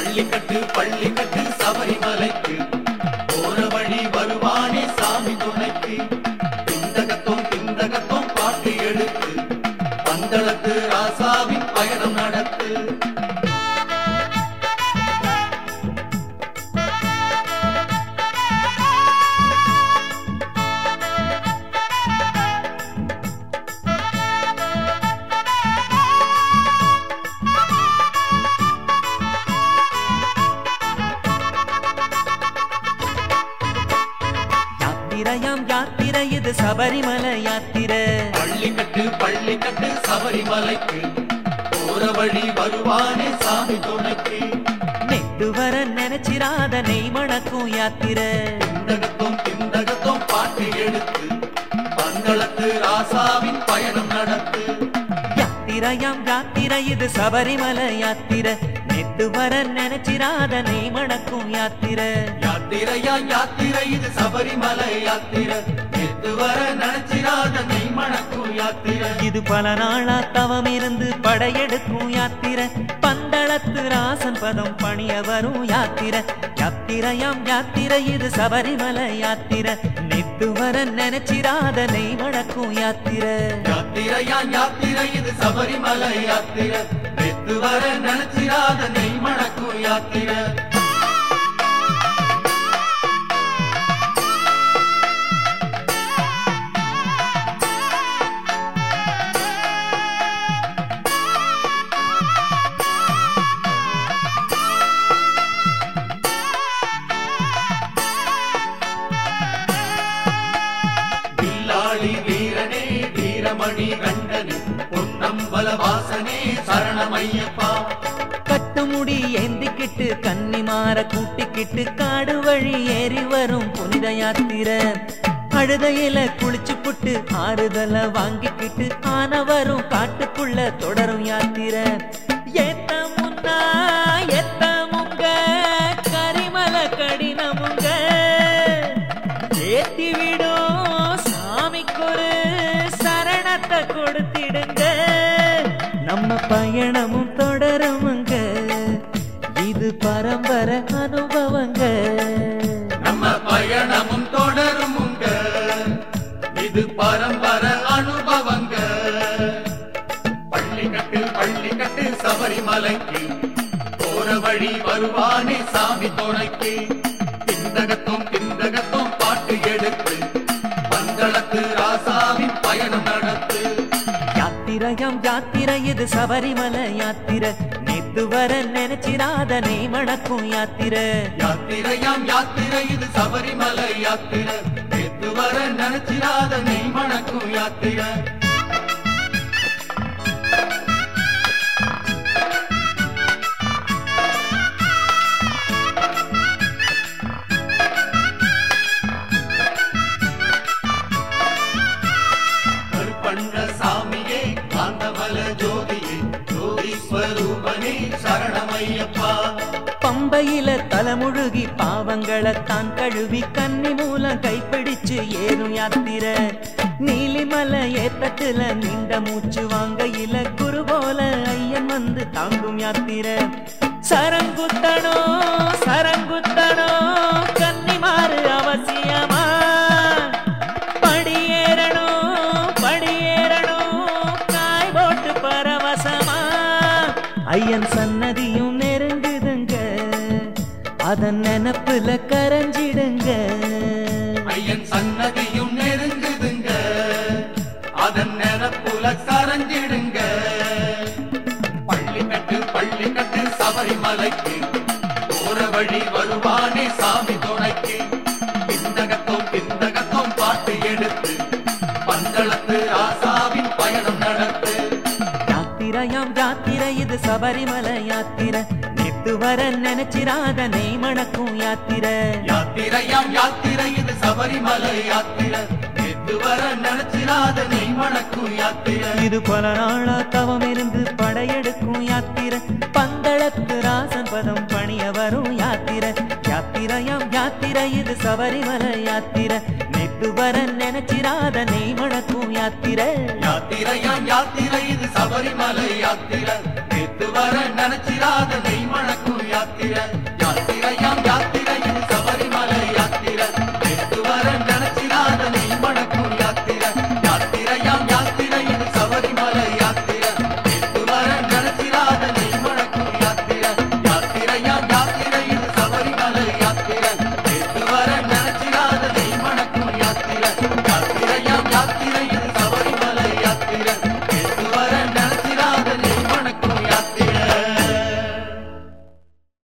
பள்ளிக்கட்டு பள்ளிக்கட்டு சபரிமலைக்கு. போற வழி வருவானே சாமி துணைக்கு. பிந்தகத்தோம் பிந்தகத்தோம் பாட்டு எடுத்து பந்தளத்து ராசாவின் பயணம் நடத்து. யாத்திரையாம் யாத்திரை இது சபரிமலை யாத்திரை. பள்ளிக்கட்டு பள்ளிக்கட்டு சபரிமலைக்கு. போற வழி வருவானே சாமி துணைக்கு நெட்டு வர நினைச்சிராத நெய் மணக்கும் யாத்திரை. பிந்தகத்தோம் பிந்தகத்தோம் பாட்டு எடுத்து. பந்தளத்து ராசாவின் பயணம் நடத்து. யாத்திரையாம் யாத்திரை இது சபரிமலை யாத்திரை. நெட்டு வர நினைச்சிராத நெய் மணக்கும் யாத்திரை. யாத்திரையா யாத்திரை இது சபரிமலை யாத்திரை. நேத்து வர நினைச்சிராத நெய் மணக்கும் யாத்திரை. இது பல நாளா தவம் இருந்து படையெடுக்கும் யாத்திரை. பந்தளத்து ராசன் பதம் பணிய வரும் யாத்திரை. யாத்திரையாம் யாத்திரை இது சபரிமலை யாத்திரை. நெட்டு வர நினைச்சிராத நெய் மணக்கும் யாத்திரை. யாத்திரையா யாத்திரை இது சபரிமலை யாத்திரை. நேத்து வர நினைச்சிடாத நெய் மணக்கும் யாத்திரை. வீரனே வீரமணி கண்டனே பொன்னம்பல வாசனே சரணமையப்பா. கட்டுமுடி ஏந்திக்கிட்டு கன்னிமார கூட்டிக்கிட்டு காடு வழி ஏறி வரும் புனித யாத்திரை அழுதையில குளிச்சு புட்டு ஆறுதல வாங்கிக்கிட்டு ஆனவரும் காட்டுக்குள்ள தொடரும் யாத்திரை. ஏத்த முன்னா பயணமும் தொடருமுங்க இது பரம்பரை அனுபவங்க. நம்ம பயணமும் தொடருமுங்க. இது பரம்பரை அனுபவங்க. பள்ளிக்கட்டு பள்ளிக்கட்டு சபரிமலைக்கு. போற வழி வருவானே சாமி துணைக்கு. பிந்தகத்தும் பிந்தகத்தும் பாட்டு எடுத்து. பந்தளத்து ராசாவின் பயணம் நடத்து. யாத்திரையாம் யாத்திரை இது சபரிமலை யாத்திரை. நேத்து வர நினைச்சிராத நெய் மணக்கும் யாத்திரை. யாத்திரையாம் யாத்திரை இது சபரிமலை யாத்திரை. நேத்து வர நினைச்சிராத நெய் மணக்கும் யாத்திரை. சரணமையப்பா. பம்பையில தலைமுழுகி பாவங்களை தான் கழுவி கன்னி மூலம் கைப்பிடிச்சு ஏறும் யாத்திர. நீலிமலை ஏத்தத்துல நீண்ட மூச்சு வாங்கையில குரு போல ஐயன் வந்து தாங்கும் யாத்திர. சரங்குத்தனோ சரங்குத்தனோ ஐயன் சன்னதியும் நெருங்குதுங்க. அதன் நினப்புல கரைஞ்சிடுங்க. ஐயன் சன்னதியும் நெருங்குதுங்க. அதன் நிரப்புல கரைஞ்சிடுங்க. பள்ளி கட்டு பள்ளி கட்டு சபரிமலைக்கு. போற வழி வருவானே சாமி துணைக்கு. சபரிமலை யாத்திரை. நேத்து வர நினைச்சிராத நெய் மணக்கும் யாத்திரை. யாத்திரையாம் யாத்திரை இது சபரிமலை யாத்திரை. நேத்து வர நினைச்சிராத நெய் மணக்கும் யாத்திரை. இது பல நாளா தவம் இருந்து படையெடுக்கும் யாத்திரை. பந்தளத்து ராசன் பதம் பணிய வரும் யாத்திரை. யாத்திரையாம் யாத்திரை இது சபரிமலை யாத்திரை. நெத்து வர நினைச்சிராத நெய் மணக்கும் யாத்திரை. யாத்திரையாம் யாத்திரை இது சபரிமலை யாத்திரை. நேத்து வர நினைச்சிடாத நெய் மணக்கும்